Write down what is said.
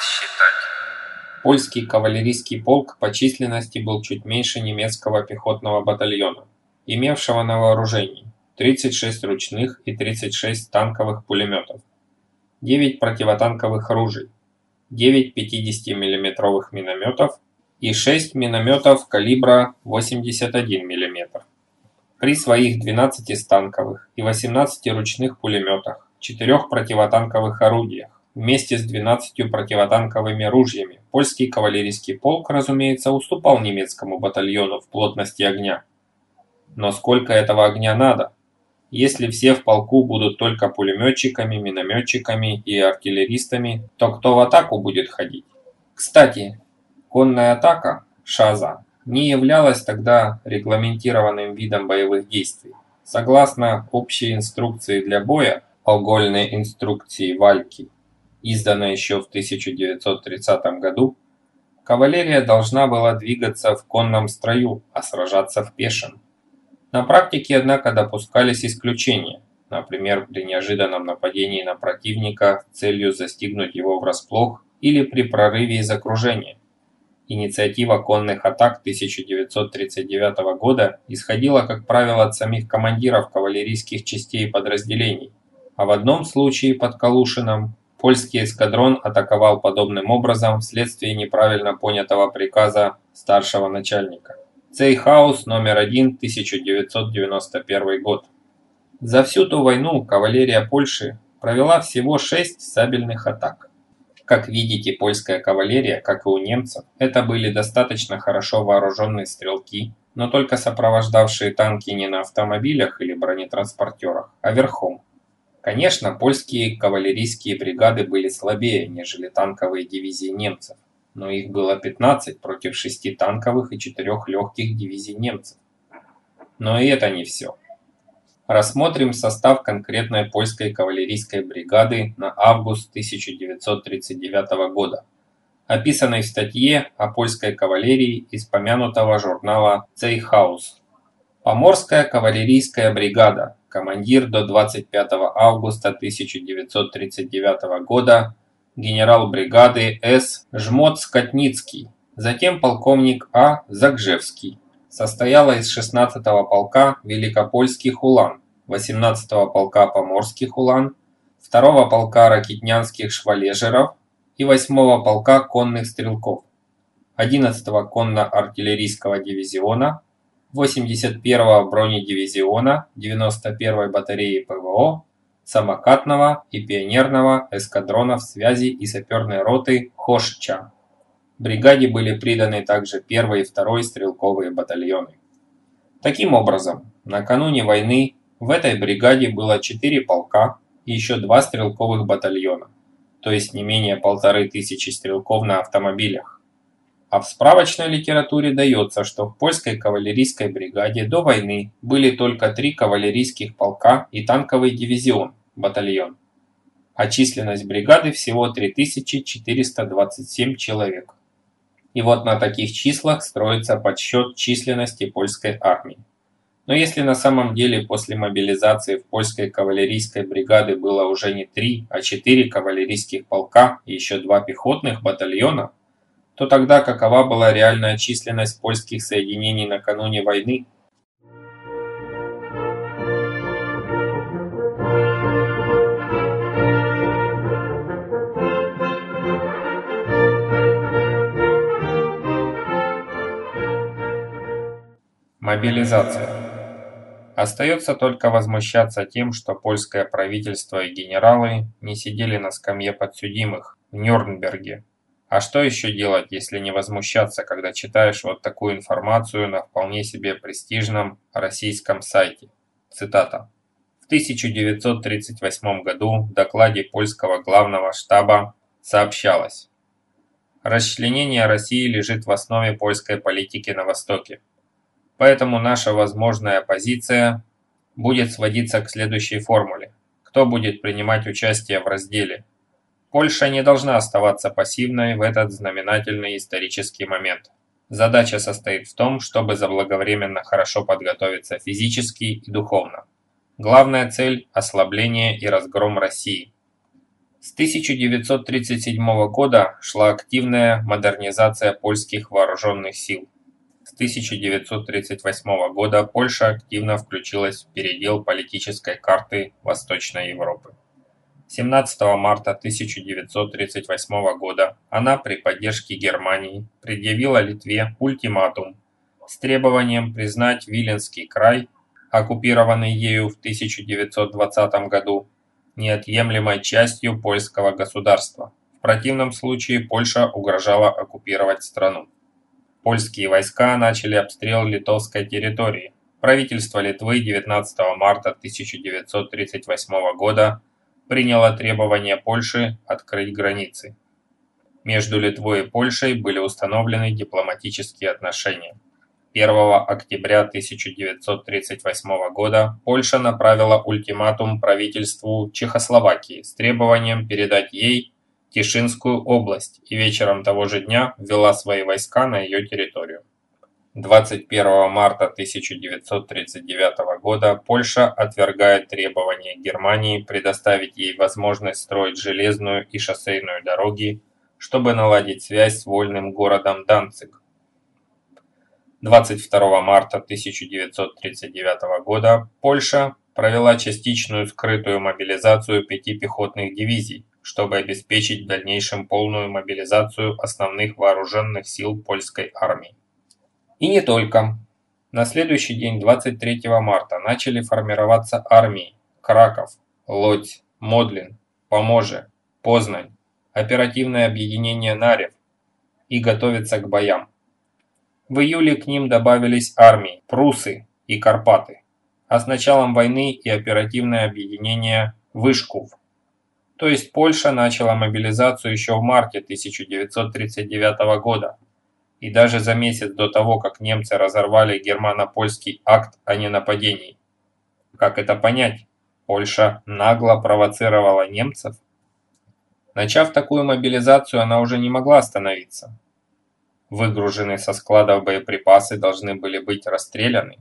считать. Польский кавалерийский полк по численности был чуть меньше немецкого пехотного батальона, имевшего на вооружении 36 ручных и 36 танковых пулеметов, 9 противотанковых ружей, 9 50 миллиметровых минометов и 6 минометов калибра 81 мм. При своих 12 станковых и 18 ручных пулеметах, 4 противотанковых орудиях, вместе с 12 противотанковыми ружьями, польский кавалерийский полк, разумеется, уступал немецкому батальону в плотности огня. Но сколько этого огня надо? Если все в полку будут только пулеметчиками, минометчиками и артиллеристами, то кто в атаку будет ходить? Кстати, конная атака, шаза, не являлась тогда регламентированным видом боевых действий. Согласно общей инструкции для боя, огольной инструкции Вальки, изданной еще в 1930 году, кавалерия должна была двигаться в конном строю, а сражаться в пешем. На практике, однако, допускались исключения, например, при неожиданном нападении на противника с целью застигнуть его врасплох или при прорыве из окружения. Инициатива конных атак 1939 года исходила, как правило, от самих командиров кавалерийских частей и подразделений, а в одном случае под Калушином польский эскадрон атаковал подобным образом вследствие неправильно понятого приказа старшего начальника. Цейхаус номер 1, 1991 год. За всю ту войну кавалерия Польши провела всего 6 сабельных атак. Как видите, польская кавалерия, как и у немцев, это были достаточно хорошо вооруженные стрелки, но только сопровождавшие танки не на автомобилях или бронетранспортерах, а верхом. Конечно, польские кавалерийские бригады были слабее, нежели танковые дивизии немцев но их было 15 против 6 танковых и 4 легких дивизий немцев. Но и это не все. Рассмотрим состав конкретной польской кавалерийской бригады на август 1939 года, описанной в статье о польской кавалерии из помянутого журнала «Цейхаус». Поморская кавалерийская бригада, командир до 25 августа 1939 года генерал бригады С. Жмот-Скотницкий, затем полковник А. Загжевский. Состояла из 16-го полка Великопольских улан, 18-го полка Поморских улан, 2-го полка Ракитнянских швалежеров и 8-го полка конных стрелков, 11-го конно-артиллерийского дивизиона, 81-го бронедивизиона, 91-й батареи ПВО, самокатного и пионерного эскадронов связи и саперной роты Хошча. Бригаде были приданы также первый и второй стрелковые батальоны. Таким образом, накануне войны в этой бригаде было 4 полка и еще два стрелковых батальона, то есть не менее полторы тысячи стрелков на автомобилях. А в справочной литературе дается, что в польской кавалерийской бригаде до войны были только три кавалерийских полка и танковый дивизион, батальон, а численность бригады всего 3427 человек. И вот на таких числах строится подсчет численности польской армии. Но если на самом деле после мобилизации в польской кавалерийской бригады было уже не три, а четыре кавалерийских полка и еще два пехотных батальона, то тогда какова была реальная численность польских соединений накануне войны – Мобилизация. Остается только возмущаться тем, что польское правительство и генералы не сидели на скамье подсудимых в Нюрнберге. А что еще делать, если не возмущаться, когда читаешь вот такую информацию на вполне себе престижном российском сайте? Цитата. В 1938 году в докладе польского главного штаба сообщалось Расчленение России лежит в основе польской политики на Востоке. Поэтому наша возможная позиция будет сводиться к следующей формуле. Кто будет принимать участие в разделе? Польша не должна оставаться пассивной в этот знаменательный исторический момент. Задача состоит в том, чтобы заблаговременно хорошо подготовиться физически и духовно. Главная цель – ослабление и разгром России. С 1937 года шла активная модернизация польских вооруженных сил. С 1938 года Польша активно включилась в передел политической карты Восточной Европы. 17 марта 1938 года она при поддержке Германии предъявила Литве ультиматум с требованием признать Виленский край, оккупированный ею в 1920 году, неотъемлемой частью польского государства. В противном случае Польша угрожала оккупировать страну. Польские войска начали обстрел литовской территории. Правительство Литвы 19 марта 1938 года приняло требование Польши открыть границы. Между Литвой и Польшей были установлены дипломатические отношения. 1 октября 1938 года Польша направила ультиматум правительству Чехословакии с требованием передать ей Тишинскую область и вечером того же дня ввела свои войска на ее территорию. 21 марта 1939 года Польша отвергает требования Германии предоставить ей возможность строить железную и шоссейную дороги, чтобы наладить связь с вольным городом Данциг. 22 марта 1939 года Польша провела частичную скрытую мобилизацию пяти пехотных дивизий, чтобы обеспечить в дальнейшем полную мобилизацию основных вооруженных сил польской армии. И не только. На следующий день, 23 марта, начали формироваться армии Краков, Лодзь, Модлин, Поможе, Познань, оперативное объединение Нарев и готовиться к боям. В июле к ним добавились армии Прусы и Карпаты, а с началом войны и оперативное объединение Вышков. То есть Польша начала мобилизацию еще в марте 1939 года и даже за месяц до того, как немцы разорвали германо-польский акт о ненападении. Как это понять? Польша нагло провоцировала немцев? Начав такую мобилизацию, она уже не могла остановиться. Выгруженные со складов боеприпасы должны были быть расстреляны,